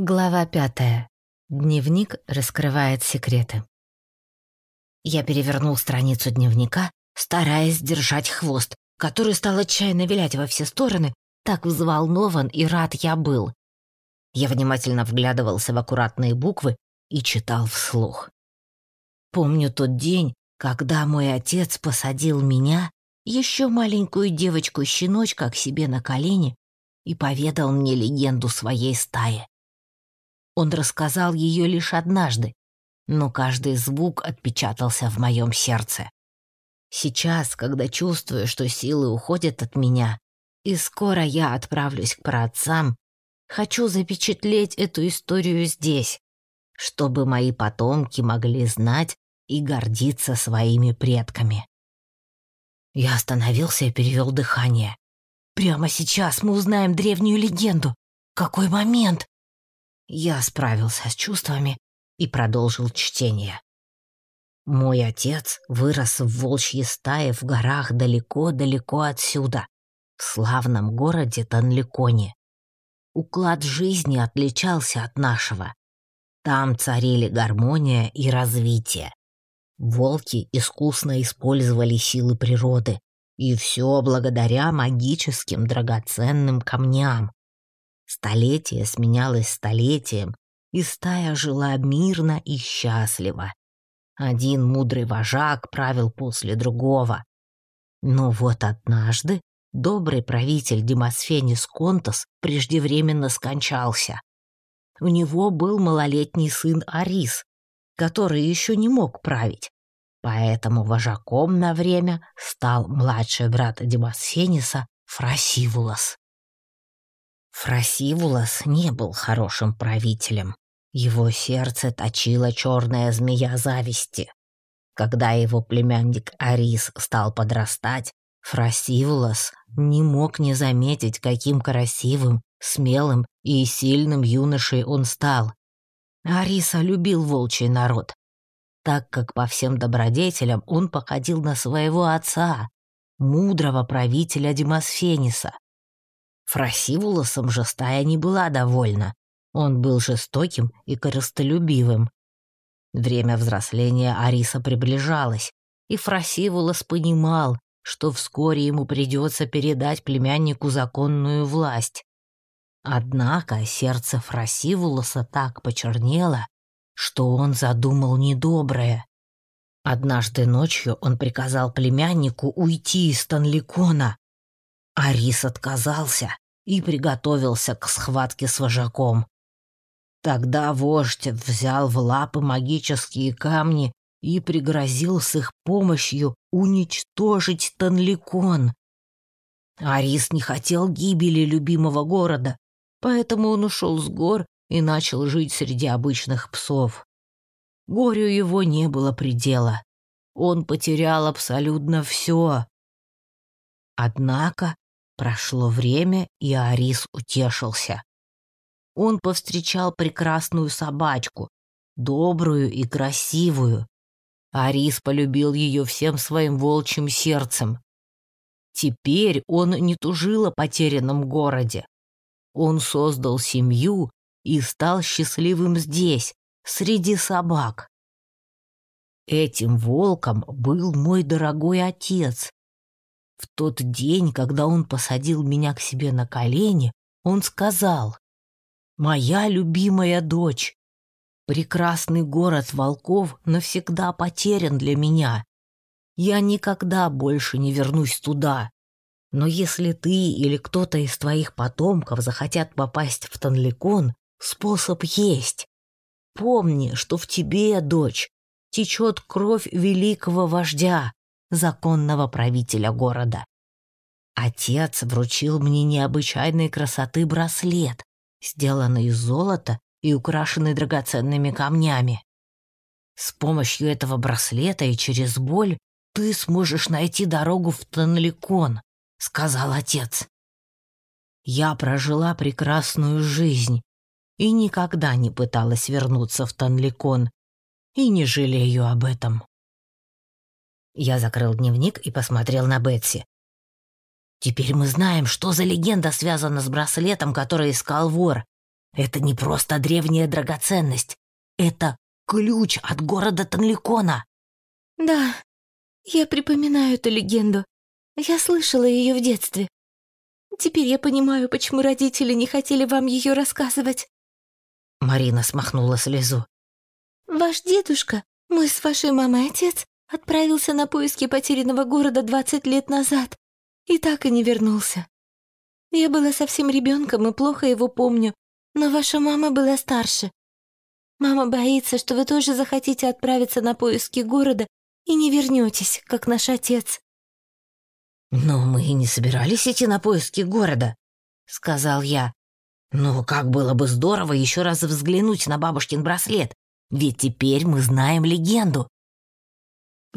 Глава пятая. Дневник раскрывает секреты. Я перевернул страницу дневника, стараясь держать хвост, который стал отчаянно вилять во все стороны, так взволнован и рад я был. Я внимательно вглядывался в аккуратные буквы и читал вслух. Помню тот день, когда мой отец посадил меня, еще маленькую девочку-щеночка, к себе на колени и поведал мне легенду своей стаи. Он рассказал ее лишь однажды, но каждый звук отпечатался в моем сердце. Сейчас, когда чувствую, что силы уходят от меня, и скоро я отправлюсь к праотцам, хочу запечатлеть эту историю здесь, чтобы мои потомки могли знать и гордиться своими предками. Я остановился и перевел дыхание. Прямо сейчас мы узнаем древнюю легенду. Какой момент! Я справился с чувствами и продолжил чтение. Мой отец вырос в волчьей стае в горах далеко-далеко отсюда, в славном городе Танликоне. Уклад жизни отличался от нашего. Там царили гармония и развитие. Волки искусно использовали силы природы, и все благодаря магическим драгоценным камням. Столетие сменялось столетием, и стая жила мирно и счастливо. Один мудрый вожак правил после другого. Но вот однажды добрый правитель Демосфенис Контас преждевременно скончался. У него был малолетний сын Арис, который еще не мог править. Поэтому вожаком на время стал младший брат Демосфениса Фрасивулас. Фрасивулас не был хорошим правителем. Его сердце точила черная змея зависти. Когда его племянник Арис стал подрастать, Фрасивулас не мог не заметить, каким красивым, смелым и сильным юношей он стал. Ариса любил волчий народ, так как по всем добродетелям он походил на своего отца, мудрого правителя Демосфениса. Фрасивулосом же стая не была довольна. Он был жестоким и корыстолюбивым. Время взросления Ариса приближалось, и Фрасивулос понимал, что вскоре ему придется передать племяннику законную власть. Однако сердце Фрасивулоса так почернело, что он задумал недоброе. Однажды ночью он приказал племяннику уйти из Танликона, Арис отказался и приготовился к схватке с вожаком. Тогда вождь взял в лапы магические камни и пригрозил с их помощью уничтожить Танликон. Арис не хотел гибели любимого города, поэтому он ушел с гор и начал жить среди обычных псов. Горю его не было предела. Он потерял абсолютно все. Однако Прошло время, и Арис утешился. Он повстречал прекрасную собачку, добрую и красивую. Арис полюбил ее всем своим волчьим сердцем. Теперь он не тужил о потерянном городе. Он создал семью и стал счастливым здесь, среди собак. Этим волком был мой дорогой отец, в тот день, когда он посадил меня к себе на колени, он сказал, «Моя любимая дочь, прекрасный город волков навсегда потерян для меня. Я никогда больше не вернусь туда. Но если ты или кто-то из твоих потомков захотят попасть в Танликон, способ есть. Помни, что в тебе, дочь, течет кровь великого вождя, законного правителя города. Отец вручил мне необычайной красоты браслет, сделанный из золота и украшенный драгоценными камнями. С помощью этого браслета и через боль ты сможешь найти дорогу в Танликон, сказал отец. Я прожила прекрасную жизнь и никогда не пыталась вернуться в Танликон, и не жалею об этом. Я закрыл дневник и посмотрел на Бетси. Теперь мы знаем, что за легенда связана с браслетом, который искал вор. Это не просто древняя драгоценность. Это ключ от города Танликона. Да, я припоминаю эту легенду. Я слышала ее в детстве. Теперь я понимаю, почему родители не хотели вам ее рассказывать. Марина смахнула слезу. Ваш дедушка, мой с вашей мамой отец, отправился на поиски потерянного города 20 лет назад и так и не вернулся. Я была совсем ребенком и плохо его помню, но ваша мама была старше. Мама боится, что вы тоже захотите отправиться на поиски города и не вернетесь, как наш отец. «Но мы и не собирались идти на поиски города», — сказал я. «Но как было бы здорово еще раз взглянуть на бабушкин браслет, ведь теперь мы знаем легенду».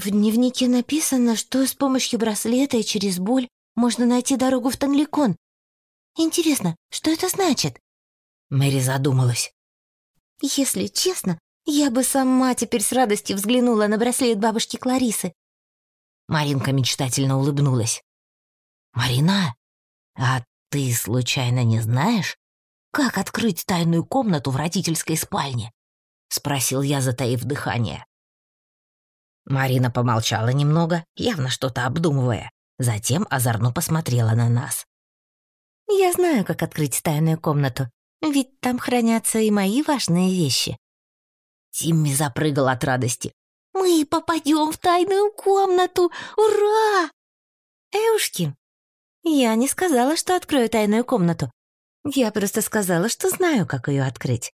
В дневнике написано, что с помощью браслета и через боль можно найти дорогу в Танликон. Интересно, что это значит? Мэри задумалась. Если честно, я бы сама теперь с радостью взглянула на браслет бабушки Кларисы. Маринка мечтательно улыбнулась. «Марина, а ты случайно не знаешь, как открыть тайную комнату в родительской спальне?» — спросил я, затаив дыхание. Марина помолчала немного, явно что-то обдумывая, затем озорно посмотрела на нас. «Я знаю, как открыть тайную комнату, ведь там хранятся и мои важные вещи». Тимми запрыгал от радости. «Мы попадем в тайную комнату! Ура!» «Эушки, я не сказала, что открою тайную комнату. Я просто сказала, что знаю, как ее открыть».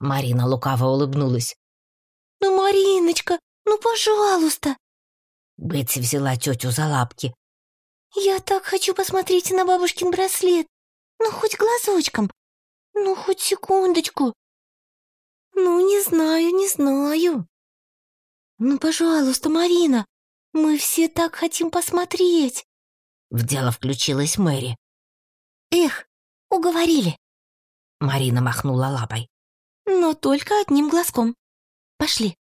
Марина лукаво улыбнулась. «Ну, Мариночка, ну, пожалуйста!» Бетси взяла тетю за лапки. «Я так хочу посмотреть на бабушкин браслет. Ну, хоть глазочком. Ну, хоть секундочку. Ну, не знаю, не знаю. Ну, пожалуйста, Марина, мы все так хотим посмотреть». В дело включилась Мэри. «Эх, уговорили». Марина махнула лапой. «Но только одним глазком. Пошли».